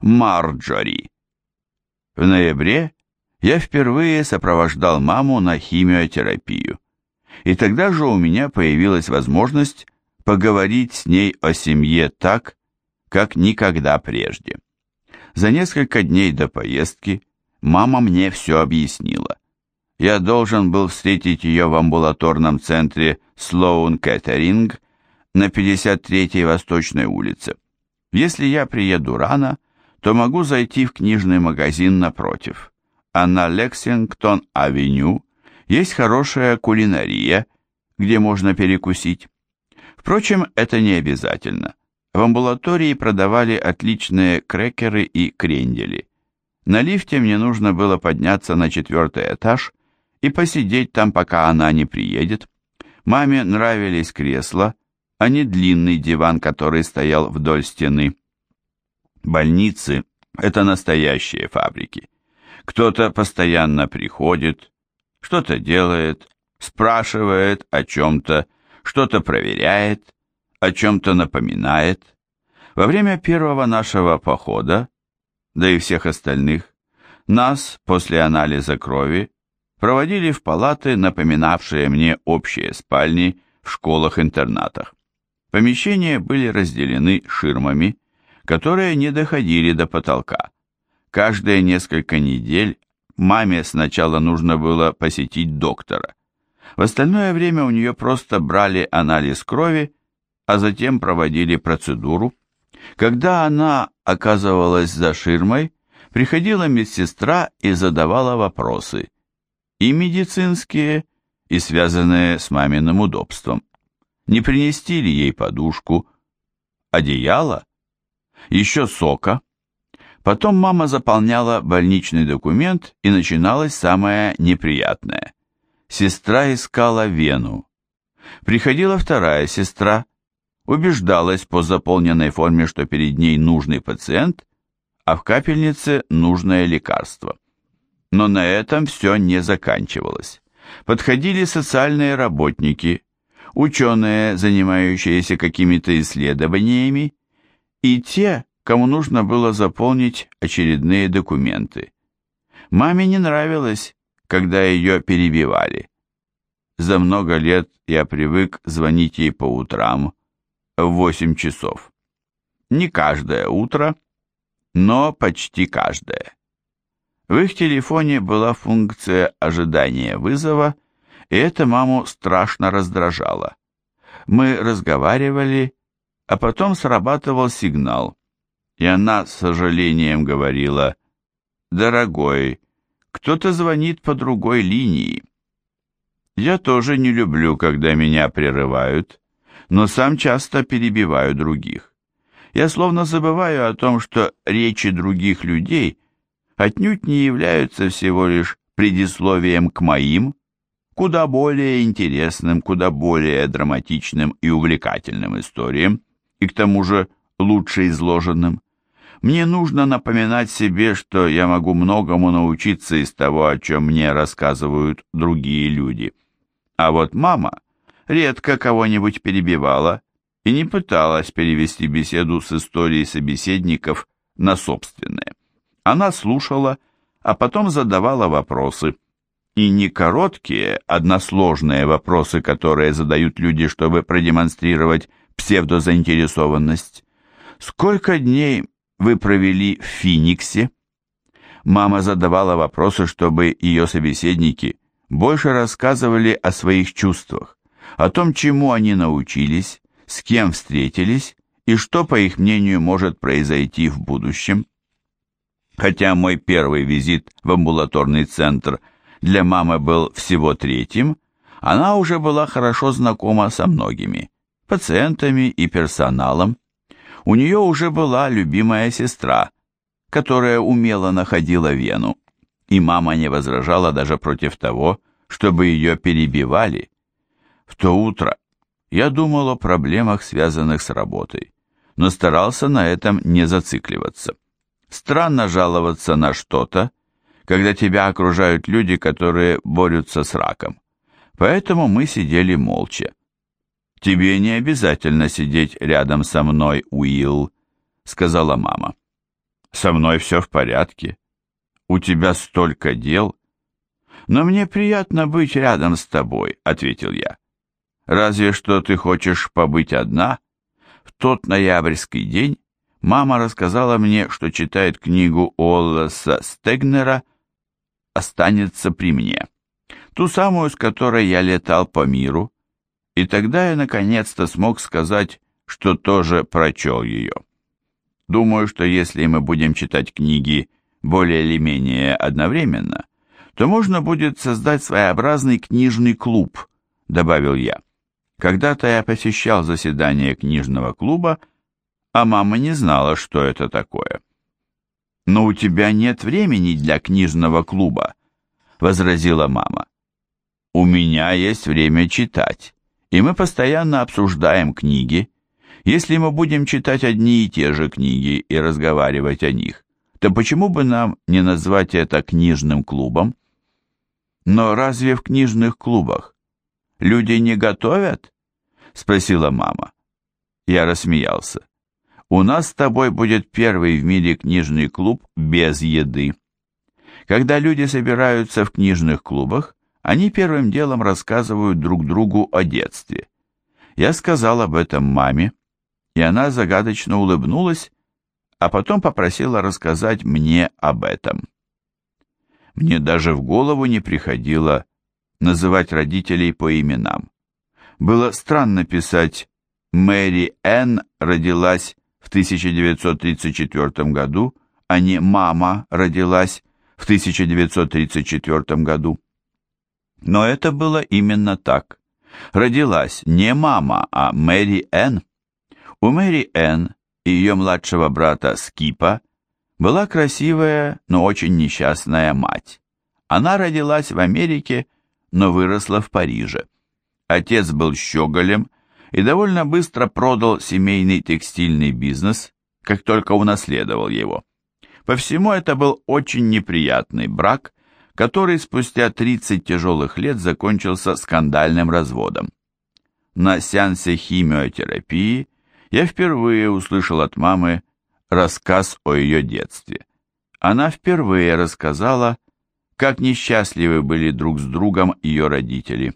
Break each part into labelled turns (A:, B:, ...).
A: Марджори. В ноябре я впервые сопровождал маму на химиотерапию. И тогда же у меня появилась возможность поговорить с ней о семье так, как никогда прежде. За несколько дней до поездки мама мне все объяснила. Я должен был встретить ее в амбулаторном центре Слоун Кэтеринг на 53-й Восточной улице. Если я приеду рано, то могу зайти в книжный магазин напротив. А на Лексингтон-авеню есть хорошая кулинария, где можно перекусить. Впрочем, это не обязательно. В амбулатории продавали отличные крекеры и крендели. На лифте мне нужно было подняться на четвертый этаж и посидеть там, пока она не приедет. Маме нравились кресла, а не длинный диван, который стоял вдоль стены. Больницы – это настоящие фабрики. Кто-то постоянно приходит, что-то делает, спрашивает о чем-то, что-то проверяет, о чем-то напоминает. Во время первого нашего похода, да и всех остальных, нас после анализа крови проводили в палаты, напоминавшие мне общие спальни в школах-интернатах. Помещения были разделены ширмами, которые не доходили до потолка. Каждые несколько недель маме сначала нужно было посетить доктора. В остальное время у нее просто брали анализ крови, а затем проводили процедуру. Когда она оказывалась за ширмой, приходила медсестра и задавала вопросы, и медицинские, и связанные с маминым удобством. Не принести ли ей подушку, одеяло, еще сока? Потом мама заполняла больничный документ, и начиналось самое неприятное. Сестра искала вену. Приходила вторая сестра, убеждалась по заполненной форме, что перед ней нужный пациент, а в капельнице нужное лекарство. Но на этом все не заканчивалось. Подходили социальные работники, ученые, занимающиеся какими-то исследованиями, и те, кому нужно было заполнить очередные документы. Маме не нравилось, когда ее перебивали. За много лет я привык звонить ей по утрам в 8 часов. Не каждое утро, но почти каждое. В их телефоне была функция ожидания вызова, и это маму страшно раздражало. Мы разговаривали, а потом срабатывал сигнал, и она с сожалением говорила, «Дорогой, кто-то звонит по другой линии». Я тоже не люблю, когда меня прерывают, но сам часто перебиваю других. Я словно забываю о том, что речи других людей отнюдь не являются всего лишь предисловием к моим, куда более интересным, куда более драматичным и увлекательным историям, и к тому же лучше изложенным. Мне нужно напоминать себе, что я могу многому научиться из того, о чем мне рассказывают другие люди. А вот мама редко кого-нибудь перебивала и не пыталась перевести беседу с историей собеседников на собственные. Она слушала, а потом задавала вопросы. И не короткие, односложные вопросы, которые задают люди, чтобы продемонстрировать псевдозаинтересованность. Сколько дней вы провели в Финиксе? Мама задавала вопросы, чтобы ее собеседники больше рассказывали о своих чувствах, о том, чему они научились, с кем встретились и что, по их мнению, может произойти в будущем. Хотя мой первый визит в амбулаторный центр для мамы был всего третьим, она уже была хорошо знакома со многими пациентами и персоналом. У нее уже была любимая сестра, которая умело находила вену, и мама не возражала даже против того, чтобы ее перебивали. В то утро я думал о проблемах, связанных с работой, но старался на этом не зацикливаться. Странно жаловаться на что-то, когда тебя окружают люди, которые борются с раком. Поэтому мы сидели молча. «Тебе не обязательно сидеть рядом со мной, Уилл», — сказала мама. Со мной все в порядке. У тебя столько дел. Но мне приятно быть рядом с тобой, ответил я. Разве что ты хочешь побыть одна? В тот ноябрьский день мама рассказала мне, что читает книгу Оллеса Стегнера «Останется при мне», ту самую, с которой я летал по миру, и тогда я наконец-то смог сказать, что тоже прочел ее. Думаю, что если мы будем читать книги более или менее одновременно, то можно будет создать своеобразный книжный клуб, добавил я. Когда-то я посещал заседание книжного клуба, а мама не знала, что это такое. «Но у тебя нет времени для книжного клуба», — возразила мама. «У меня есть время читать, и мы постоянно обсуждаем книги. Если мы будем читать одни и те же книги и разговаривать о них, то почему бы нам не назвать это книжным клубом? Но разве в книжных клубах люди не готовят? Спросила мама. Я рассмеялся. У нас с тобой будет первый в мире книжный клуб без еды. Когда люди собираются в книжных клубах, они первым делом рассказывают друг другу о детстве. Я сказал об этом маме, и она загадочно улыбнулась, а потом попросила рассказать мне об этом. Мне даже в голову не приходило называть родителей по именам. Было странно писать «Мэри Энн родилась в 1934 году, а не «Мама родилась в 1934 году». Но это было именно так. Родилась не мама, а Мэри Энн. У Мэри Энн и ее младшего брата Скипа была красивая, но очень несчастная мать. Она родилась в Америке, но выросла в Париже. Отец был щеголем и довольно быстро продал семейный текстильный бизнес, как только унаследовал его. По всему это был очень неприятный брак, который спустя 30 тяжелых лет закончился скандальным разводом. На сеансе химиотерапии я впервые услышал от мамы рассказ о ее детстве. Она впервые рассказала, как несчастливы были друг с другом ее родители.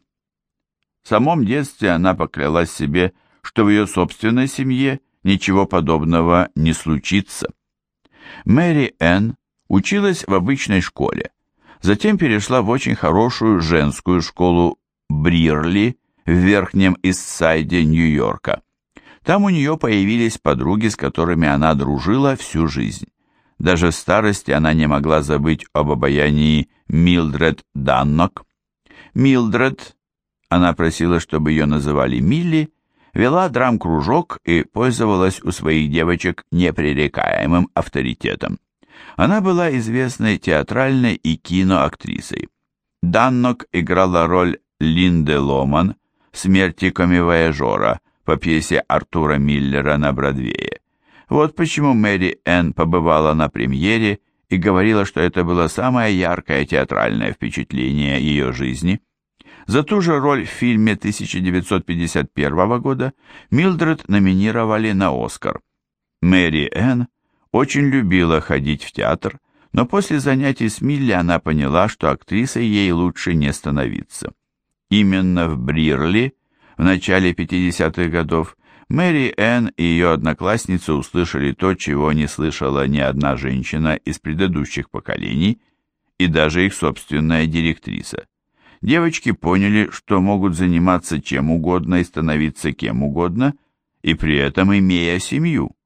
A: В самом детстве она поклялась себе, что в ее собственной семье ничего подобного не случится. Мэри Энн училась в обычной школе, затем перешла в очень хорошую женскую школу Брирли в Верхнем Иссайде Нью-Йорка. Там у нее появились подруги, с которыми она дружила всю жизнь. Даже в старости она не могла забыть об обаянии Милдред Даннок. Милдред она просила, чтобы ее называли Милли, вела драм-кружок и пользовалась у своих девочек непререкаемым авторитетом. Она была известной театральной и киноактрисой. Даннок играла роль Линды Ломан в «Смерти комивояжора» по пьесе Артура Миллера на Бродвее. Вот почему Мэри Энн побывала на премьере и говорила, что это было самое яркое театральное впечатление ее жизни – за ту же роль в фильме 1951 года Милдред номинировали на Оскар. Мэри Энн очень любила ходить в театр, но после занятий с Милли она поняла, что актрисой ей лучше не становиться. Именно в Брирли в начале 50-х годов Мэри Энн и ее одноклассницы услышали то, чего не слышала ни одна женщина из предыдущих поколений, и даже их собственная директриса девочки поняли, что могут заниматься чем угодно и становиться кем угодно, и при этом имея семью.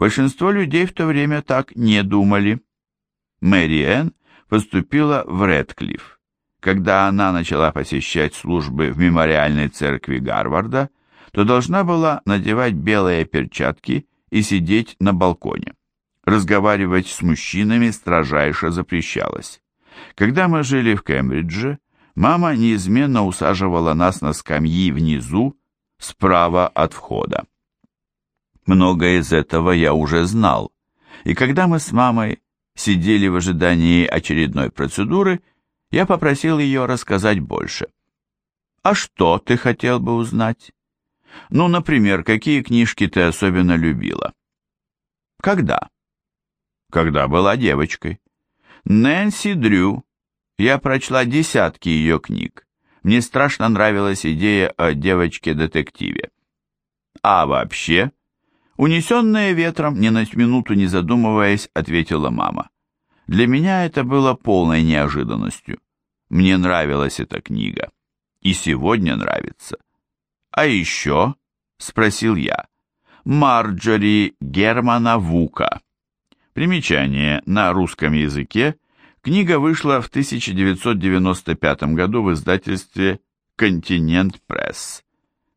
A: Большинство людей в то время так не думали. Мэри Энн поступила в Редклифф. Когда она начала посещать службы в мемориальной церкви Гарварда, то должна была надевать белые перчатки и сидеть на балконе. Разговаривать с мужчинами строжайше запрещалось. Когда мы жили в Кембридже, мама неизменно усаживала нас на скамьи внизу, справа от входа. Многое из этого я уже знал, и когда мы с мамой сидели в ожидании очередной процедуры, я попросил ее рассказать больше. «А что ты хотел бы узнать?» «Ну, например, какие книжки ты особенно любила?» «Когда?» когда была девочкой. Нэнси Дрю. Я прочла десятки ее книг. Мне страшно нравилась идея о девочке-детективе. А вообще, унесенная ветром, ни на минуту не задумываясь, ответила мама. Для меня это было полной неожиданностью. Мне нравилась эта книга. И сегодня нравится. А еще, спросил я, Марджори Германа Вука. Примечание на русском языке. Книга вышла в 1995 году в издательстве «Континент Пресс».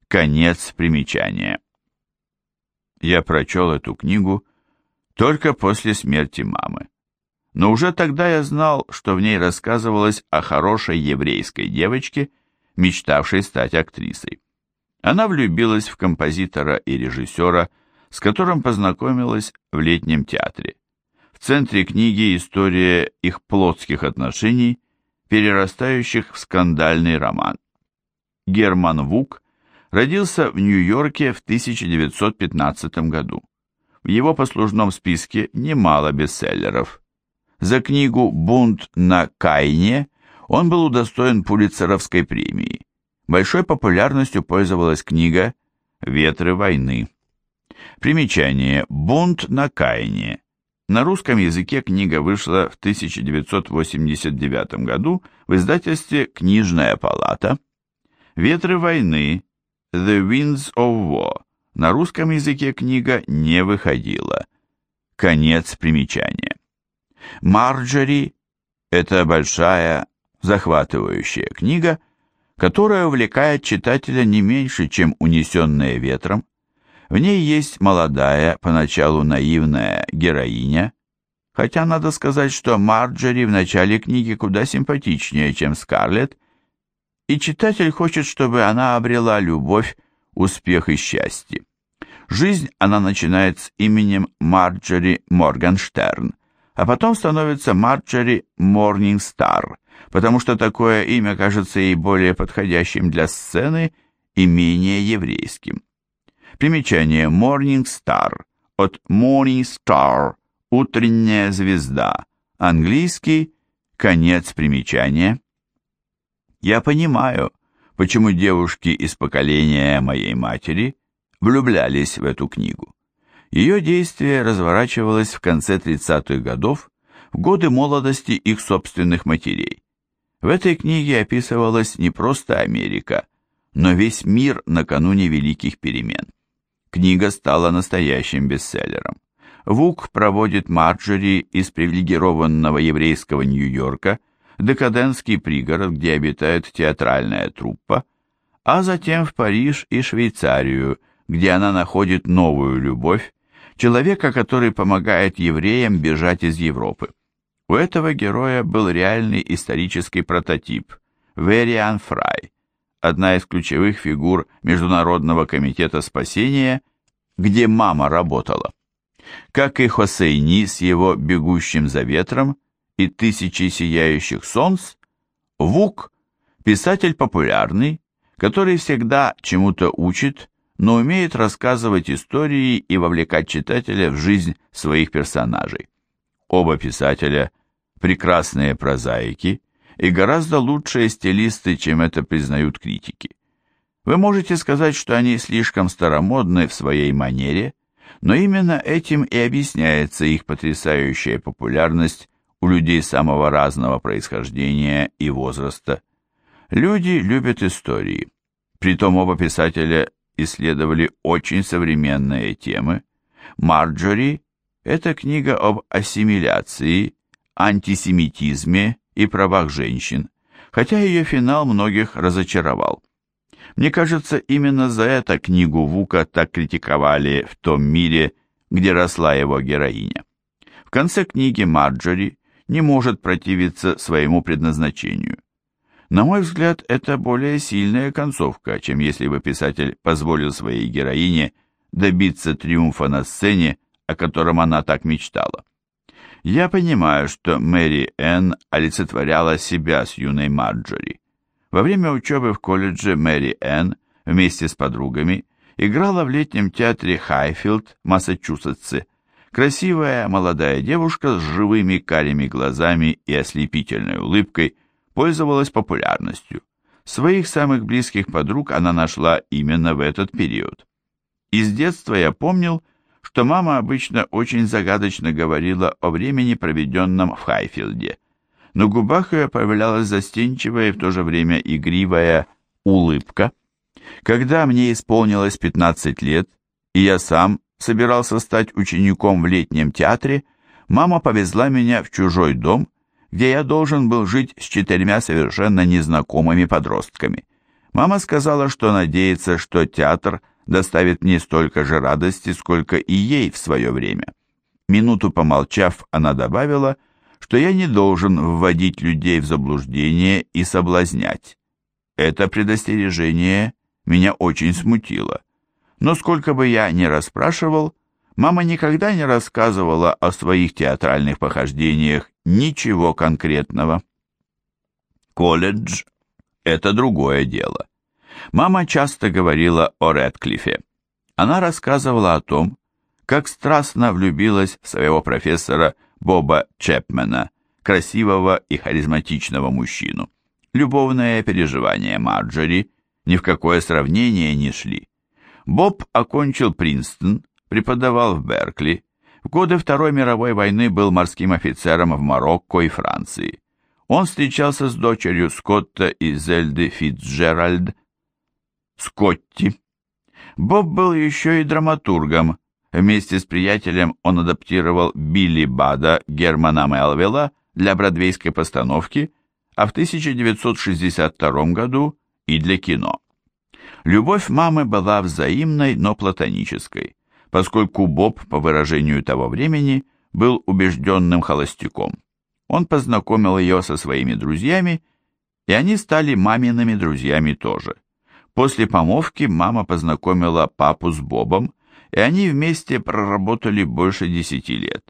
A: Конец примечания. Я прочел эту книгу только после смерти мамы. Но уже тогда я знал, что в ней рассказывалось о хорошей еврейской девочке, мечтавшей стать актрисой. Она влюбилась в композитора и режиссера, с которым познакомилась в летнем театре. В центре книги история их плотских отношений, перерастающих в скандальный роман. Герман Вук родился в Нью-Йорке в 1915 году. В его послужном списке немало бестселлеров. За книгу «Бунт на Кайне» он был удостоен Пулитцеровской премии. Большой популярностью пользовалась книга «Ветры войны». Примечание «Бунт на Кайне». На русском языке книга вышла в 1989 году в издательстве «Книжная палата». «Ветры войны» «The Winds of War» на русском языке книга не выходила. Конец примечания. Марджори – это большая, захватывающая книга – которая увлекает читателя не меньше, чем «Унесенная ветром». В ней есть молодая, поначалу наивная героиня, хотя надо сказать, что Марджери в начале книги куда симпатичнее, чем Скарлетт, и читатель хочет, чтобы она обрела любовь, успех и счастье. Жизнь она начинает с именем Марджери Моргенштерн, а потом становится Марджери Морнингстар, потому что такое имя кажется ей более подходящим для сцены и менее еврейским. Примечание Star от Morning утренняя звезда, английский – конец примечания. Я понимаю, почему девушки из поколения моей матери влюблялись в эту книгу. Ее действие разворачивалось в конце 30-х годов, в годы молодости их собственных матерей. В этой книге описывалась не просто Америка, но весь мир накануне великих перемен. Книга стала настоящим бестселлером. Вук проводит Марджори из привилегированного еврейского Нью-Йорка в декадентский пригород, где обитает театральная труппа, а затем в Париж и Швейцарию, где она находит новую любовь, человека, который помогает евреям бежать из Европы. У этого героя был реальный исторический прототип – Вериан Фрай, одна из ключевых фигур Международного комитета спасения, где мама работала. Как и Хосейни с его «Бегущим за ветром» и «Тысячи сияющих солнц», Вук – писатель популярный, который всегда чему-то учит, но умеет рассказывать истории и вовлекать читателя в жизнь своих персонажей. Оба писателя – прекрасные прозаики и гораздо лучшие стилисты, чем это признают критики. Вы можете сказать, что они слишком старомодны в своей манере, но именно этим и объясняется их потрясающая популярность у людей самого разного происхождения и возраста. Люди любят истории. Притом оба писателя исследовали очень современные темы. Марджори это книга об ассимиляции, антисемитизме и правах женщин, хотя ее финал многих разочаровал. Мне кажется, именно за это книгу Вука так критиковали в том мире, где росла его героиня. В конце книги Марджори не может противиться своему предназначению. На мой взгляд, это более сильная концовка, чем если бы писатель позволил своей героине добиться триумфа на сцене о котором она так мечтала. Я понимаю, что Мэри Энн олицетворяла себя с юной Марджори. Во время учебы в колледже Мэри Энн вместе с подругами играла в летнем театре Хайфилд, Массачусетсе. Красивая молодая девушка с живыми карими глазами и ослепительной улыбкой пользовалась популярностью. Своих самых близких подруг она нашла именно в этот период. Из детства я помнил, что мама обычно очень загадочно говорила о времени, проведенном в Хайфилде. На губах ее появлялась застенчивая и в то же время игривая улыбка. Когда мне исполнилось 15 лет, и я сам собирался стать учеником в летнем театре, мама повезла меня в чужой дом, где я должен был жить с четырьмя совершенно незнакомыми подростками. Мама сказала, что надеется, что театр доставит мне столько же радости, сколько и ей в свое время. Минуту помолчав, она добавила, что я не должен вводить людей в заблуждение и соблазнять. Это предостережение меня очень смутило. Но сколько бы я ни расспрашивал, мама никогда не рассказывала о своих театральных похождениях ничего конкретного. Колледж — это другое дело. Мама часто говорила о Рэдклиффе. Она рассказывала о том, как страстно влюбилась в своего профессора Боба Чепмена, красивого и харизматичного мужчину. Любовные переживания Марджори ни в какое сравнение не шли. Боб окончил Принстон, преподавал в Беркли, в годы Второй мировой войны был морским офицером в Марокко и Франции. Он встречался с дочерью Скотта и Зельды Фитцджеральд, Скотти. Боб был еще и драматургом. Вместе с приятелем он адаптировал Билли Бада Германа Мелвилла для бродвейской постановки, а в 1962 году и для кино. Любовь мамы была взаимной, но платонической, поскольку Боб, по выражению того времени, был убежденным холостяком. Он познакомил ее со своими друзьями, и они стали мамиными друзьями тоже. После помолвки мама познакомила папу с Бобом, и они вместе проработали больше десяти лет.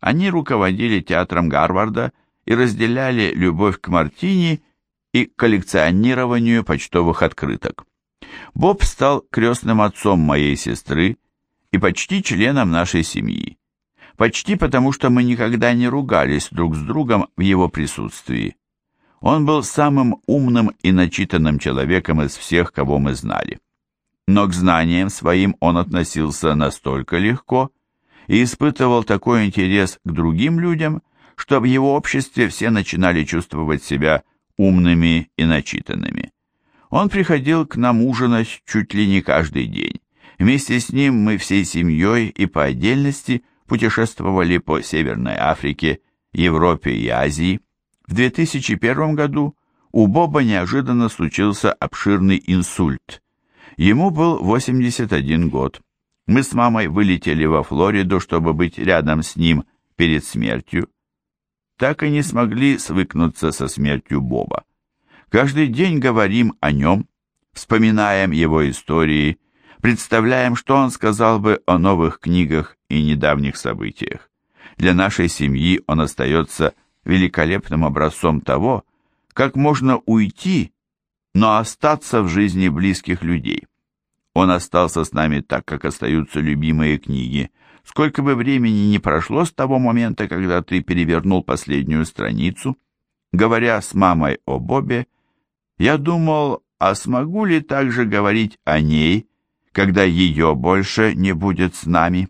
A: Они руководили театром Гарварда и разделяли любовь к Мартини и коллекционированию почтовых открыток. Боб стал крестным отцом моей сестры и почти членом нашей семьи. Почти потому, что мы никогда не ругались друг с другом в его присутствии. Он был самым умным и начитанным человеком из всех, кого мы знали. Но к знаниям своим он относился настолько легко и испытывал такой интерес к другим людям, что в его обществе все начинали чувствовать себя умными и начитанными. Он приходил к нам ужинать чуть ли не каждый день. Вместе с ним мы всей семьей и по отдельности путешествовали по Северной Африке, Европе и Азии. В 2001 году у Боба неожиданно случился обширный инсульт. Ему был 81 год. Мы с мамой вылетели во Флориду, чтобы быть рядом с ним перед смертью. Так и не смогли свыкнуться со смертью Боба. Каждый день говорим о нем, вспоминаем его истории, представляем, что он сказал бы о новых книгах и недавних событиях. Для нашей семьи он остается великолепным образцом того, как можно уйти, но остаться в жизни близких людей. Он остался с нами так, как остаются любимые книги. Сколько бы времени ни прошло с того момента, когда ты перевернул последнюю страницу, говоря с мамой о Бобе, я думал, а смогу ли также говорить о ней, когда ее больше не будет с нами?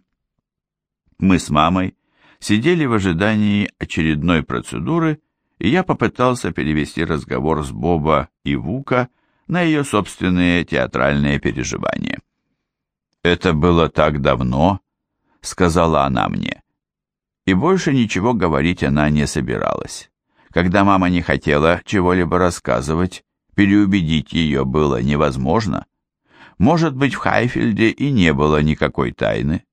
A: Мы с мамой сидели в ожидании очередной процедуры, и я попытался перевести разговор с Боба и Вука на ее собственные театральные переживания. «Это было так давно», — сказала она мне. И больше ничего говорить она не собиралась. Когда мама не хотела чего-либо рассказывать, переубедить ее было невозможно. Может быть, в Хайфельде и не было никакой тайны.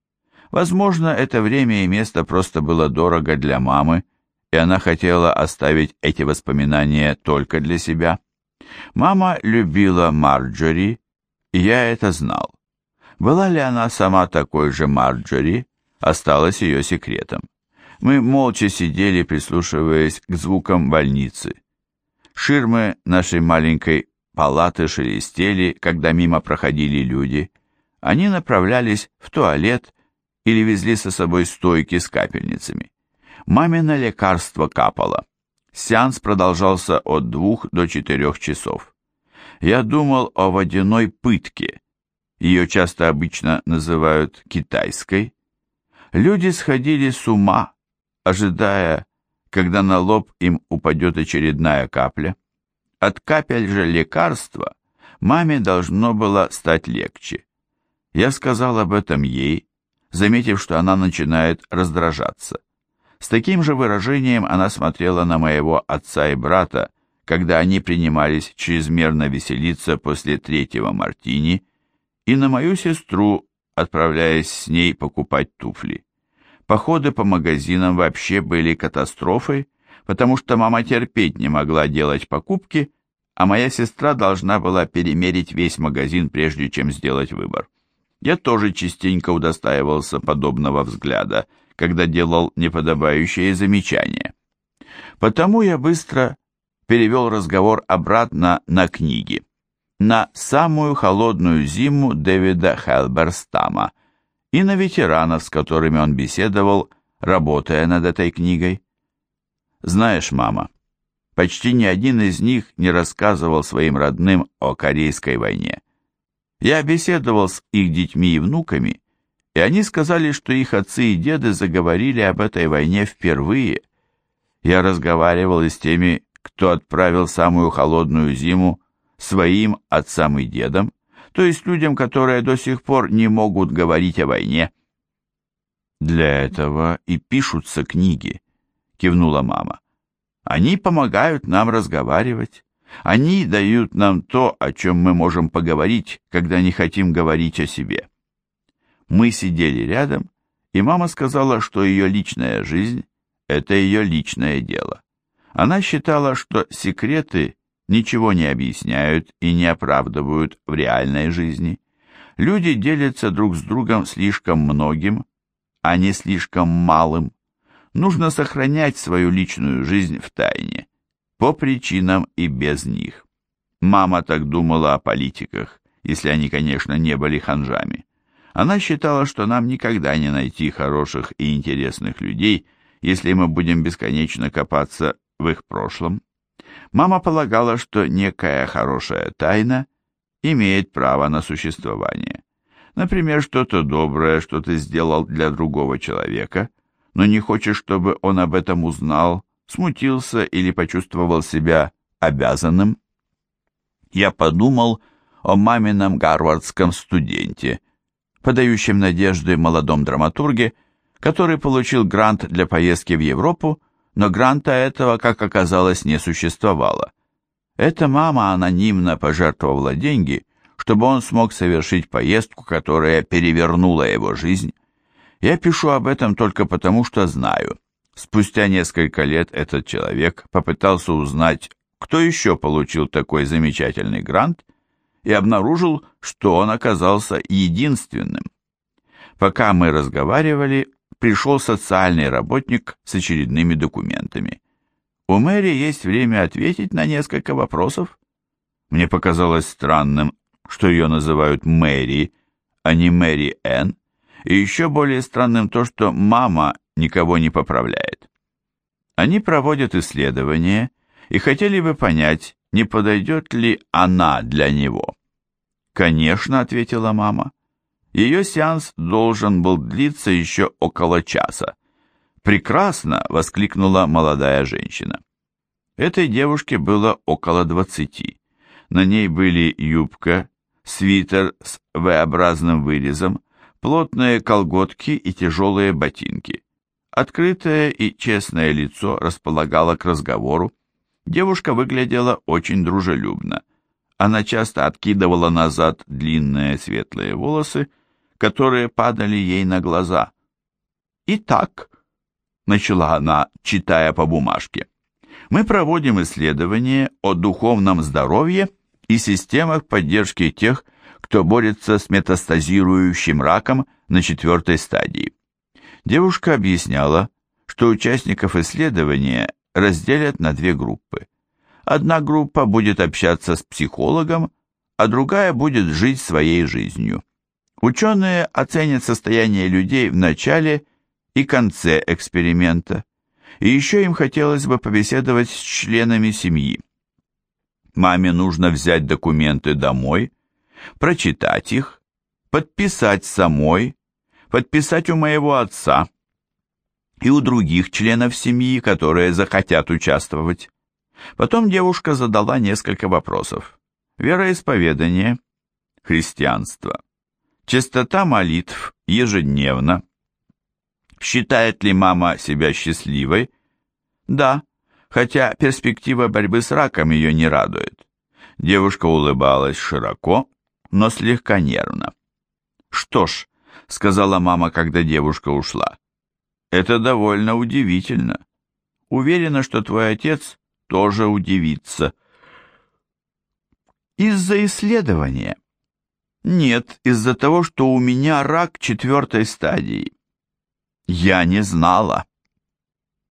A: Возможно, это время и место просто было дорого для мамы, и она хотела оставить эти воспоминания только для себя. Мама любила Марджори, и я это знал. Была ли она сама такой же Марджори, осталось ее секретом. Мы молча сидели, прислушиваясь к звукам больницы. Ширмы нашей маленькой палаты шелестели, когда мимо проходили люди. Они направлялись в туалет или везли со собой стойки с капельницами. Мамино лекарство капало. Сеанс продолжался от двух до четырех часов. Я думал о водяной пытке. Ее часто обычно называют китайской. Люди сходили с ума, ожидая, когда на лоб им упадет очередная капля. От капель же лекарства маме должно было стать легче. Я сказал об этом ей, заметив, что она начинает раздражаться. С таким же выражением она смотрела на моего отца и брата, когда они принимались чрезмерно веселиться после третьего мартини, и на мою сестру, отправляясь с ней покупать туфли. Походы по магазинам вообще были катастрофой, потому что мама терпеть не могла делать покупки, а моя сестра должна была перемерить весь магазин, прежде чем сделать выбор. Я тоже частенько удостаивался подобного взгляда, когда делал неподобающие замечания. Потому я быстро перевел разговор обратно на книги. На самую холодную зиму Дэвида Хелберстама и на ветеранов, с которыми он беседовал, работая над этой книгой. Знаешь, мама, почти ни один из них не рассказывал своим родным о Корейской войне. Я беседовал с их детьми и внуками, и они сказали, что их отцы и деды заговорили об этой войне впервые. Я разговаривал и с теми, кто отправил самую холодную зиму своим отцам и дедам, то есть людям, которые до сих пор не могут говорить о войне. «Для этого и пишутся книги», — кивнула мама. «Они помогают нам разговаривать. Они дают нам то, о чем мы можем поговорить, когда не хотим говорить о себе». Мы сидели рядом, и мама сказала, что ее личная жизнь – это ее личное дело. Она считала, что секреты ничего не объясняют и не оправдывают в реальной жизни. Люди делятся друг с другом слишком многим, а не слишком малым. Нужно сохранять свою личную жизнь в тайне, по причинам и без них. Мама так думала о политиках, если они, конечно, не были ханжами. Она считала, что нам никогда не найти хороших и интересных людей, если мы будем бесконечно копаться в их прошлом. Мама полагала, что некая хорошая тайна имеет право на существование. Например, что-то доброе, что ты сделал для другого человека, но не хочешь, чтобы он об этом узнал, смутился или почувствовал себя обязанным. Я подумал о мамином гарвардском студенте, подающем надежды молодом драматурге, который получил грант для поездки в Европу, но гранта этого, как оказалось, не существовало. Эта мама анонимно пожертвовала деньги, чтобы он смог совершить поездку, которая перевернула его жизнь. Я пишу об этом только потому, что знаю. Спустя несколько лет этот человек попытался узнать, кто еще получил такой замечательный грант, и обнаружил, что он оказался единственным. Пока мы разговаривали, пришел социальный работник с очередными документами. У Мэри есть время ответить на несколько вопросов. Мне показалось странным, что ее называют Мэри, а не Мэри Энн, и еще более странным то, что мама никого не поправляет. Они проводят исследования и хотели бы понять, не подойдет ли она для него. «Конечно», — ответила мама. Ее сеанс должен был длиться еще около часа. «Прекрасно!» — воскликнула молодая женщина. Этой девушке было около двадцати. На ней были юбка, свитер с V-образным вырезом, плотные колготки и тяжелые ботинки. Открытое и честное лицо располагало к разговору. Девушка выглядела очень дружелюбно. Она часто откидывала назад длинные светлые волосы, которые падали ей на глаза. «Итак», — начала она, читая по бумажке, «мы проводим исследование о духовном здоровье и системах поддержки тех, кто борется с метастазирующим раком на четвертой стадии». Девушка объясняла, что участников исследования разделят на две группы. Одна группа будет общаться с психологом, а другая будет жить своей жизнью. Ученые оценят состояние людей в начале и конце эксперимента. И еще им хотелось бы побеседовать с членами семьи. Маме нужно взять документы домой, прочитать их, подписать самой, подписать у моего отца и у других членов семьи, которые захотят участвовать. Потом девушка задала несколько вопросов. Вероисповедание, христианство, частота молитв ежедневно. Считает ли мама себя счастливой? Да, хотя перспектива борьбы с раком ее не радует. Девушка улыбалась широко, но слегка нервно. «Что ж», — сказала мама, когда девушка ушла, — «это довольно удивительно. Уверена, что твой отец тоже удивится». «Из-за исследования?» «Нет, из-за того, что у меня рак четвертой стадии». «Я не знала».